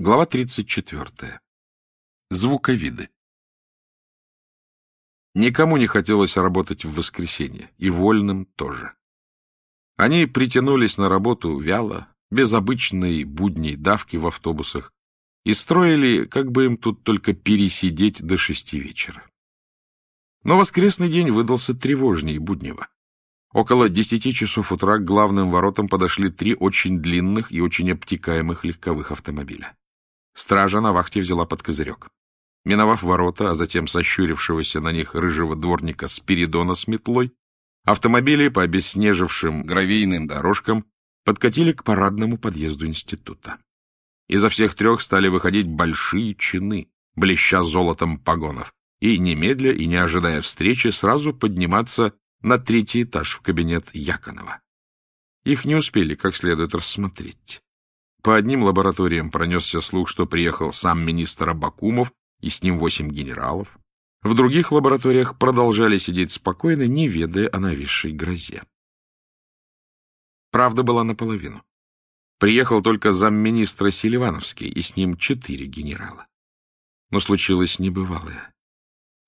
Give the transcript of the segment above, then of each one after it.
Глава 34. Звуковиды. Никому не хотелось работать в воскресенье, и вольным тоже. Они притянулись на работу вяло, без обычной будней давки в автобусах, и строили, как бы им тут только пересидеть до шести вечера. Но воскресный день выдался тревожнее буднего. Около десяти часов утра к главным воротам подошли три очень длинных и очень обтекаемых легковых автомобиля. Стража на вахте взяла под козырек. Миновав ворота, а затем сощурившегося на них рыжего дворника Спиридона с метлой, автомобили по обеснежившим гравийным дорожкам подкатили к парадному подъезду института. Изо всех трех стали выходить большие чины, блеща золотом погонов, и немедля и не ожидая встречи сразу подниматься на третий этаж в кабинет Яконова. Их не успели как следует рассмотреть. По одним лабораториям пронесся слух, что приехал сам министр Абакумов и с ним восемь генералов. В других лабораториях продолжали сидеть спокойно, не ведая о нависшей грозе. Правда была наполовину. Приехал только замминистра Селивановский, и с ним четыре генерала. Но случилось небывалое.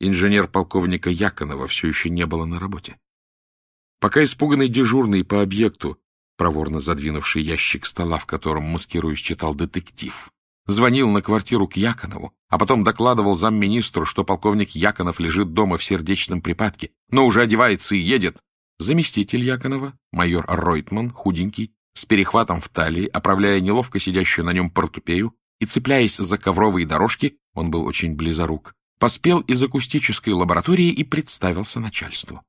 Инженер-полковника Яконова все еще не было на работе. Пока испуганный дежурный по объекту проворно задвинувший ящик стола, в котором, маскируясь, читал детектив. Звонил на квартиру к Яконову, а потом докладывал замминистру, что полковник Яконов лежит дома в сердечном припадке, но уже одевается и едет. Заместитель Яконова, майор Ройтман, худенький, с перехватом в талии, оправляя неловко сидящую на нем портупею и цепляясь за ковровые дорожки, он был очень близорук, поспел из акустической лаборатории и представился начальству.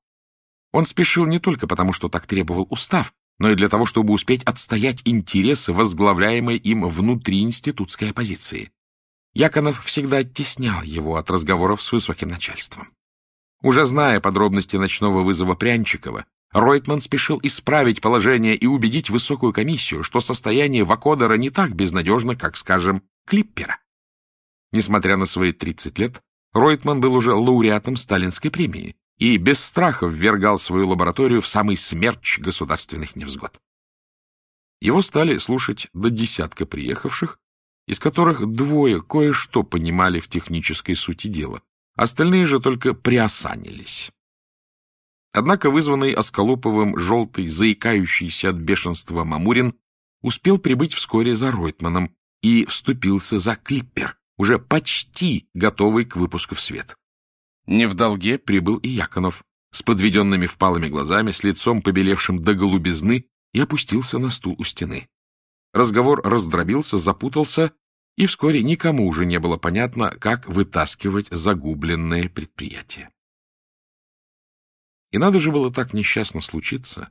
Он спешил не только потому, что так требовал устав, но и для того, чтобы успеть отстоять интересы, возглавляемой им внутриинститутской оппозиции. Яконов всегда оттеснял его от разговоров с высоким начальством. Уже зная подробности ночного вызова Прянчикова, Ройтман спешил исправить положение и убедить высокую комиссию, что состояние Вакодера не так безнадежно, как, скажем, Клиппера. Несмотря на свои 30 лет, Ройтман был уже лауреатом сталинской премии, и без страха ввергал свою лабораторию в самый смерч государственных невзгод. Его стали слушать до десятка приехавших, из которых двое кое-что понимали в технической сути дела, остальные же только приосанились. Однако вызванный Осколоповым желтый, заикающийся от бешенства Мамурин успел прибыть вскоре за Ройтманом и вступился за клиппер, уже почти готовый к выпуску в свет. Не в долге прибыл и Яконов, с подведенными впалыми глазами, с лицом побелевшим до голубизны, и опустился на стул у стены. Разговор раздробился, запутался, и вскоре никому уже не было понятно, как вытаскивать загубленное предприятие. И надо же было так несчастно случиться,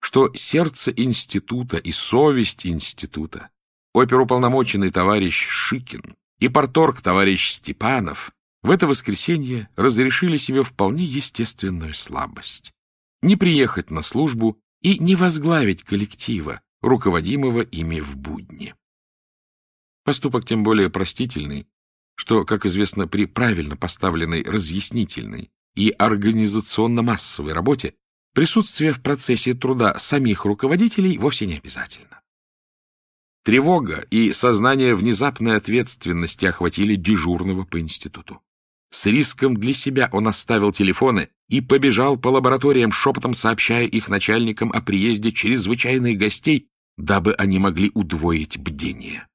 что сердце института и совесть института, оперуполномоченный товарищ Шикин и порторг товарищ Степанов в это воскресенье разрешили себе вполне естественную слабость. Не приехать на службу и не возглавить коллектива, руководимого ими в будни. Поступок тем более простительный, что, как известно, при правильно поставленной разъяснительной и организационно-массовой работе присутствие в процессе труда самих руководителей вовсе не обязательно. Тревога и сознание внезапной ответственности охватили дежурного по институту. С риском для себя он оставил телефоны и побежал по лабораториям, шепотом сообщая их начальникам о приезде чрезвычайных гостей, дабы они могли удвоить бдение.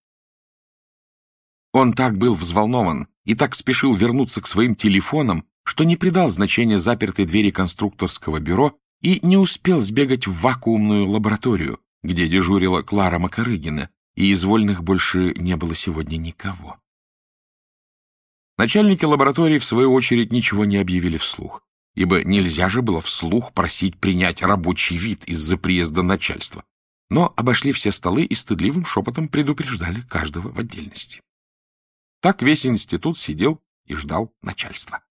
Он так был взволнован и так спешил вернуться к своим телефонам, что не придал значения запертой двери конструкторского бюро и не успел сбегать в вакуумную лабораторию, где дежурила Клара Макарыгина, и из вольных больше не было сегодня никого. Начальники лаборатории, в свою очередь, ничего не объявили вслух, ибо нельзя же было вслух просить принять рабочий вид из-за приезда начальства. Но обошли все столы и стыдливым шепотом предупреждали каждого в отдельности. Так весь институт сидел и ждал начальства.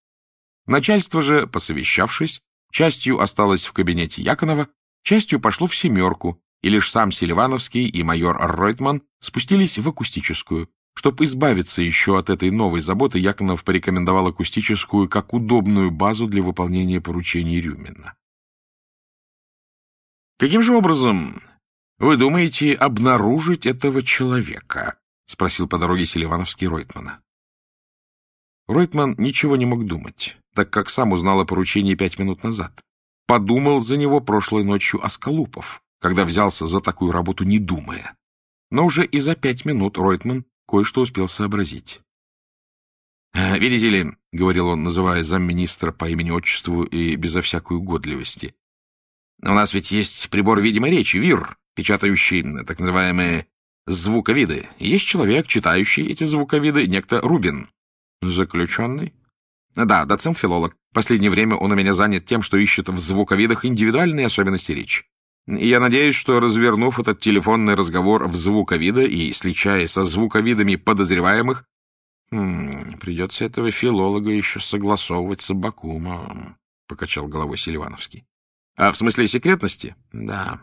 Начальство же, посовещавшись, частью осталось в кабинете Яконова, частью пошло в «семерку», и лишь сам Селивановский и майор Ройтман спустились в акустическую, чтобы избавиться еще от этой новой заботы, Яконов порекомендовал акустическую как удобную базу для выполнения поручений Рюмина. «Каким же образом вы думаете обнаружить этого человека?» — спросил по дороге Селивановский Ройтмана. Ройтман ничего не мог думать, так как сам узнал о поручении пять минут назад. Подумал за него прошлой ночью Осколупов, когда взялся за такую работу, не думая. Но уже и за пять минут Ройтман кое-что успел сообразить. «Э, «Видите ли», — говорил он, называя замминистра по имени-отчеству и безо всякой угодливости, «у нас ведь есть прибор видимой речи, ВИР, печатающий так называемые звуковиды. Есть человек, читающий эти звуковиды, некто Рубин. Заключенный? Да, доцент-филолог. Последнее время он у меня занят тем, что ищет в звуковидах индивидуальные особенности речи. Я надеюсь, что, развернув этот телефонный разговор в звуковида и сличая со звуковидами подозреваемых, хм, придется этого филолога еще согласовывать с Абакумом, — покачал головой Селивановский. — А в смысле секретности? Да.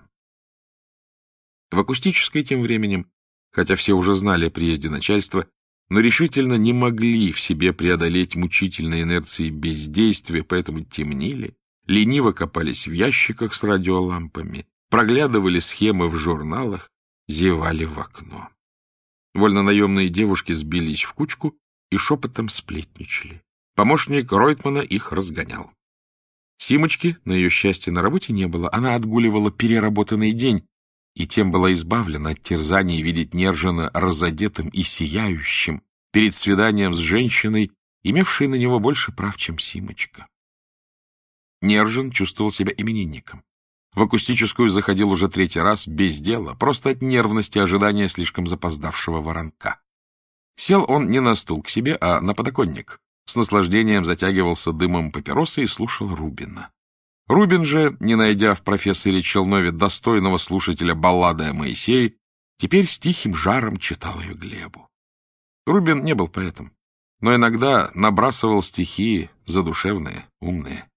В акустической тем временем, хотя все уже знали о приезде начальства, но решительно не могли в себе преодолеть мучительной инерции бездействия, поэтому темнили, лениво копались в ящиках с радиолампами, проглядывали схемы в журналах, зевали в окно. Вольнонаемные девушки сбились в кучку и шепотом сплетничали. Помощник Ройтмана их разгонял. Симочки, на ее счастье, на работе не было. Она отгуливала переработанный день, и тем была избавлена от терзаний видеть Нержина разодетым и сияющим перед свиданием с женщиной, имевшей на него больше прав, чем Симочка. Нержин чувствовал себя именинником. В акустическую заходил уже третий раз, без дела, просто от нервности ожидания слишком запоздавшего воронка. Сел он не на стул к себе, а на подоконник. С наслаждением затягивался дымом папиросы и слушал Рубина. Рубин же, не найдя в профессоре Челнове достойного слушателя баллады о Моисее, теперь с тихим жаром читал ее Глебу. Рубин не был поэтом, но иногда набрасывал стихи задушевные, умные.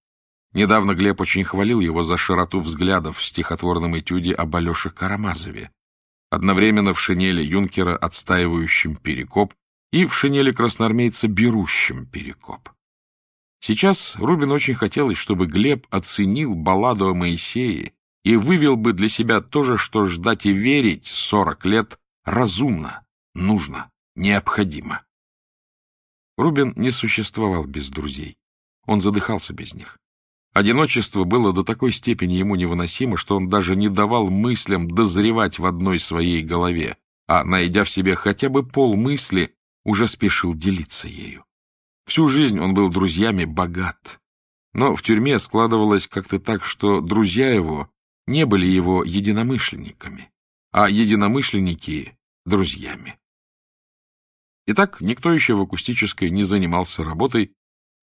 Недавно Глеб очень хвалил его за широту взглядов в стихотворном этюде об Алёше Карамазове, одновременно в шинели юнкера, отстаивающем Перекоп, и в шинели красноармейца, берущем Перекоп. Сейчас Рубин очень хотелось, чтобы Глеб оценил балладу о Моисее и вывел бы для себя то же, что ждать и верить сорок лет разумно, нужно, необходимо. Рубин не существовал без друзей. Он задыхался без них. Одиночество было до такой степени ему невыносимо, что он даже не давал мыслям дозревать в одной своей голове, а, найдя в себе хотя бы полмысли, уже спешил делиться ею. Всю жизнь он был друзьями богат. Но в тюрьме складывалось как-то так, что друзья его не были его единомышленниками, а единомышленники — друзьями. Итак, никто еще в акустической не занимался работой,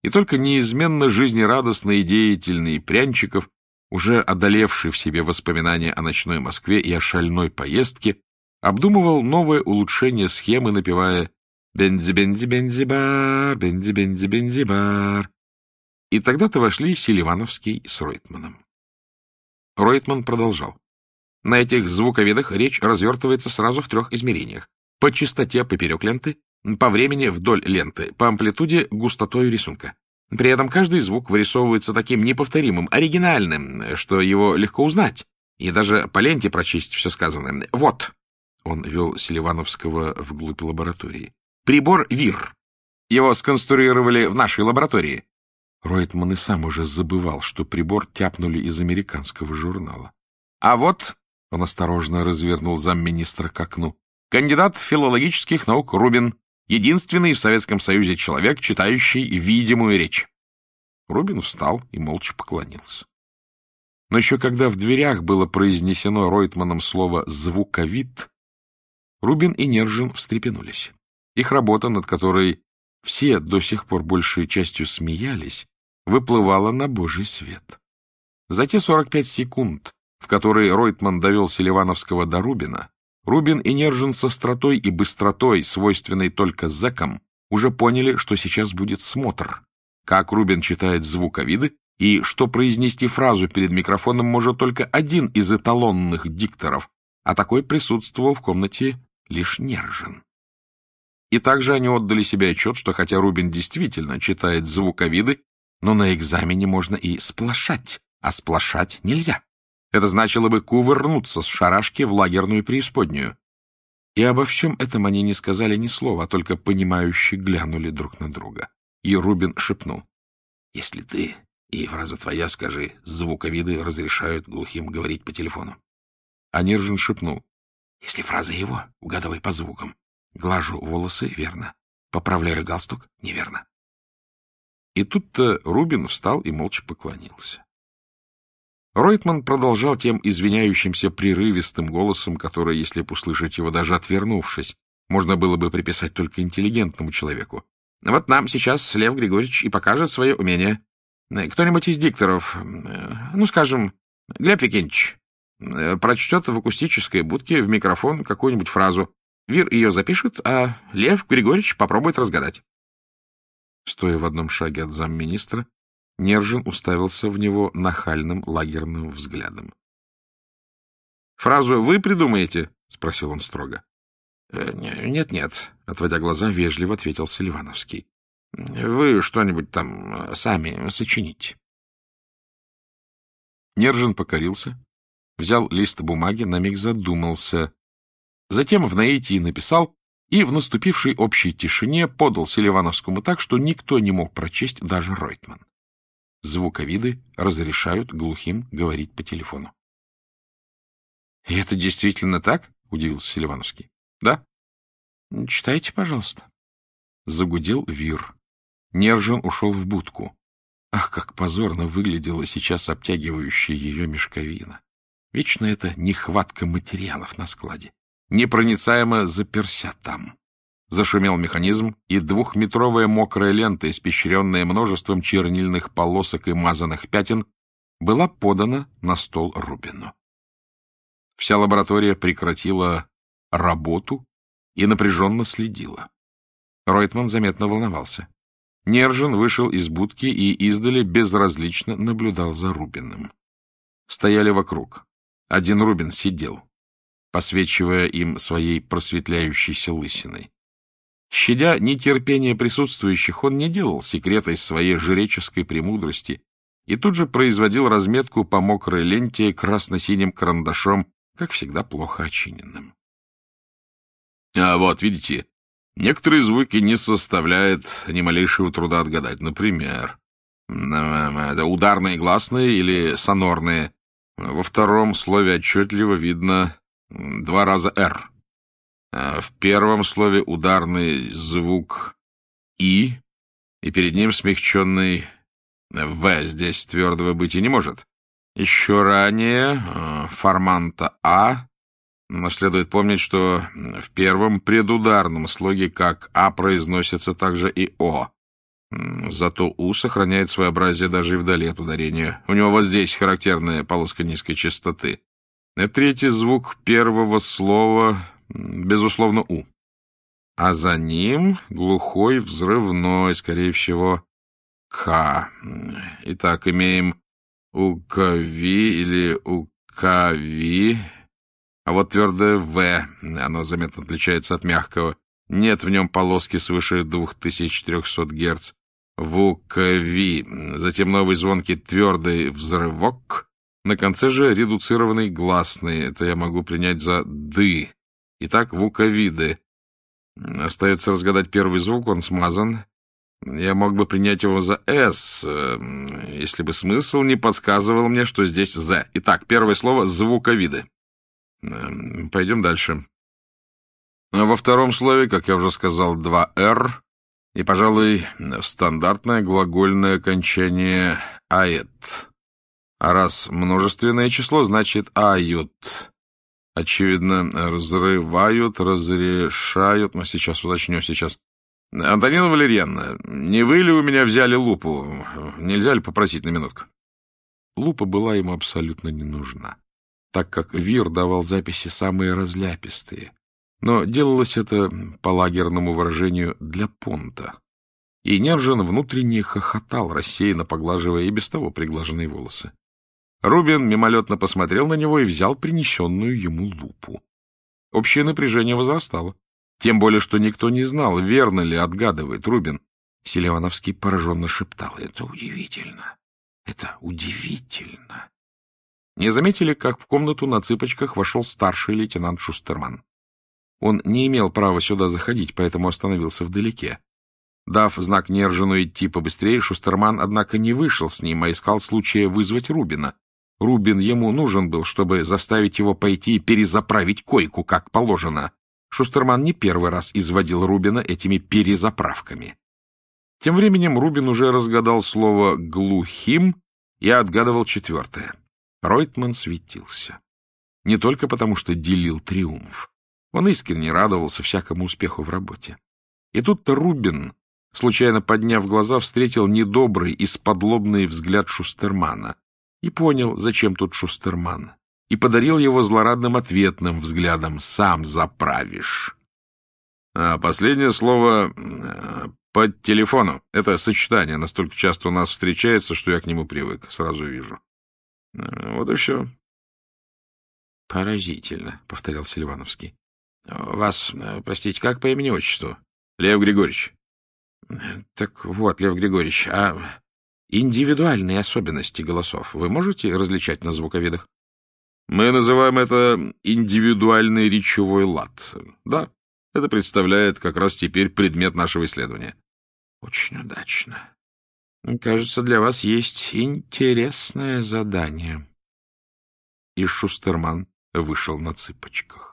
и только неизменно жизнерадостный и деятельный Прянчиков, уже одолевший в себе воспоминания о ночной Москве и о шальной поездке, обдумывал новое улучшение схемы, напевая Бензи-бензи-бензи-бар, бензи-бензи-бензи-бар. И тогда-то вошли Селивановский с Ройтманом. Ройтман продолжал. На этих звуковедах речь развертывается сразу в трех измерениях. По частоте поперек ленты, по времени вдоль ленты, по амплитуде густотой рисунка. При этом каждый звук вырисовывается таким неповторимым, оригинальным, что его легко узнать, и даже по ленте прочесть все сказанное. Вот, он вел Селивановского вглубь лаборатории. Прибор ВИР. Его сконструировали в нашей лаборатории. Ройтман и сам уже забывал, что прибор тяпнули из американского журнала. А вот, он осторожно развернул замминистра к окну, кандидат филологических наук Рубин, единственный в Советском Союзе человек, читающий видимую речь. Рубин встал и молча поклонился. Но еще когда в дверях было произнесено Ройтманом слово «звуковид», Рубин и Нержин встрепенулись. Их работа, над которой все до сих пор большей частью смеялись, выплывала на божий свет. За те 45 секунд, в которые Ройтман довел Селивановского до Рубина, Рубин и Нержин со остротой и быстротой, свойственной только зэкам, уже поняли, что сейчас будет смотр, как Рубин читает звуковиды и что произнести фразу перед микрофоном может только один из эталонных дикторов, а такой присутствовал в комнате лишь Нержин. И также они отдали себе отчет, что хотя Рубин действительно читает звуковиды, но на экзамене можно и сплошать, а сплошать нельзя. Это значило бы кувырнуться с шарашки в лагерную преисподнюю. И обо всем этом они не сказали ни слова, а только понимающе глянули друг на друга. И Рубин шепнул. — Если ты и фраза твоя, скажи, звуковиды разрешают глухим говорить по телефону. А Нержин шепнул. — Если фраза его, угадывай по звукам. Глажу волосы — верно. Поправляю галстук — неверно. И тут-то Рубин встал и молча поклонился. Ройтман продолжал тем извиняющимся прерывистым голосом, который, если б услышать его даже отвернувшись, можно было бы приписать только интеллигентному человеку. Вот нам сейчас Лев Григорьевич и покажет свое умение. Кто-нибудь из дикторов, ну, скажем, Глеб Викентьевич, прочтет в акустической будке в микрофон какую-нибудь фразу. Вир ее запишет, а Лев Григорьевич попробует разгадать. Стоя в одном шаге от замминистра, Нержин уставился в него нахальным лагерным взглядом. — Фразу вы придумаете? — спросил он строго. «Э, — Нет-нет, — отводя глаза, вежливо ответил Селивановский. — Вы что-нибудь там э, сами сочините. Нержин покорился, взял лист бумаги, на миг задумался. Затем в наитии написал и в наступившей общей тишине подал Селивановскому так, что никто не мог прочесть, даже Ройтман. Звуковиды разрешают глухим говорить по телефону. — это действительно так? — удивился Селивановский. — Да. — Читайте, пожалуйста. Загудел Вир. Нержин ушел в будку. Ах, как позорно выглядела сейчас обтягивающая ее мешковина. Вечно это нехватка материалов на складе. Непроницаемо заперся там. Зашумел механизм, и двухметровая мокрая лента, испещренная множеством чернильных полосок и мазанных пятен, была подана на стол Рубину. Вся лаборатория прекратила работу и напряженно следила. Ройтман заметно волновался. Нержин вышел из будки и издали безразлично наблюдал за Рубиным. Стояли вокруг. Один Рубин сидел, посвечивая им своей просветляющейся лысиной. Щадя нетерпение присутствующих, он не делал секрета из своей жреческой премудрости и тут же производил разметку по мокрой ленте красно-синим карандашом, как всегда плохо очиненным. — А вот, видите, некоторые звуки не составляет ни малейшего труда отгадать. Например, ударные гласные или сонорные. Во втором слове отчетливо видно два раза «р». А в первом слове ударный звук «и», и перед ним смягченный «в». Здесь твердого быть и не может. Еще ранее э, форманта «а», но следует помнить, что в первом предударном слоге как «а» произносится также и «о». Зато «у» сохраняет своеобразие даже и вдали от ударения. У него вот здесь характерная полоска низкой частоты. Третий звук первого слова безусловно, У. А за ним глухой взрывной, скорее всего, К. Итак, имеем УКВи или УКВи, а вот твердое В, оно заметно отличается от мягкого. Нет в нем полоски свыше 2300 Гц. В УКВи. Затем новый звонкий твердый взрывок. На конце же редуцированный гласный. Это я могу принять за «ды». Итак, вуковиды. Остается разгадать первый звук, он смазан. Я мог бы принять его за «С», эм, если бы смысл не подсказывал мне, что здесь «З». Итак, первое слово — звуковиды. Эм, пойдем дальше. Во втором слове, как я уже сказал, два «Р», и, пожалуй, стандартное глагольное окончание «аэт». А раз множественное число, значит «ают». Очевидно, разрывают, разрешают. Мы сейчас уточню, сейчас. Антонина Валерьяновна, не вы ли у меня взяли лупу? Нельзя ли попросить на минутку? Лупа была ему абсолютно не нужна, так как Вир давал записи самые разляпистые. Но делалось это, по лагерному выражению, для понта. И Нержин внутренне хохотал, рассеянно поглаживая и без того приглаженные волосы. Рубин мимолетно посмотрел на него и взял принесенную ему лупу. Общее напряжение возрастало. Тем более, что никто не знал, верно ли отгадывает Рубин. Селивановский пораженно шептал. — Это удивительно! Это удивительно! Не заметили, как в комнату на цыпочках вошел старший лейтенант Шустерман. Он не имел права сюда заходить, поэтому остановился вдалеке. Дав знак Нержину идти побыстрее, Шустерман, однако, не вышел с ним, а искал случая вызвать Рубина. Рубин ему нужен был, чтобы заставить его пойти и перезаправить койку, как положено. Шустерман не первый раз изводил Рубина этими перезаправками. Тем временем Рубин уже разгадал слово «глухим» и отгадывал четвертое. Ройтман светился. Не только потому, что делил триумф. Он искренне радовался всякому успеху в работе. И тут-то Рубин, случайно подняв глаза, встретил недобрый и сподлобный взгляд Шустермана и понял, зачем тут Шустерман, и подарил его злорадным ответным взглядом «сам заправишь». А последнее слово э, по телефону. Это сочетание настолько часто у нас встречается, что я к нему привык, сразу вижу. Э, вот и все. — Поразительно, — повторял Селивановский. — Вас, э, простите, как по имени-отчеству? — Лев Григорьевич. — Так вот, Лев Григорьевич, а индивидуальные особенности голосов вы можете различать на звуковидах? — Мы называем это индивидуальный речевой лад. Да, это представляет как раз теперь предмет нашего исследования. — Очень удачно. Кажется, для вас есть интересное задание. И Шустерман вышел на цыпочках.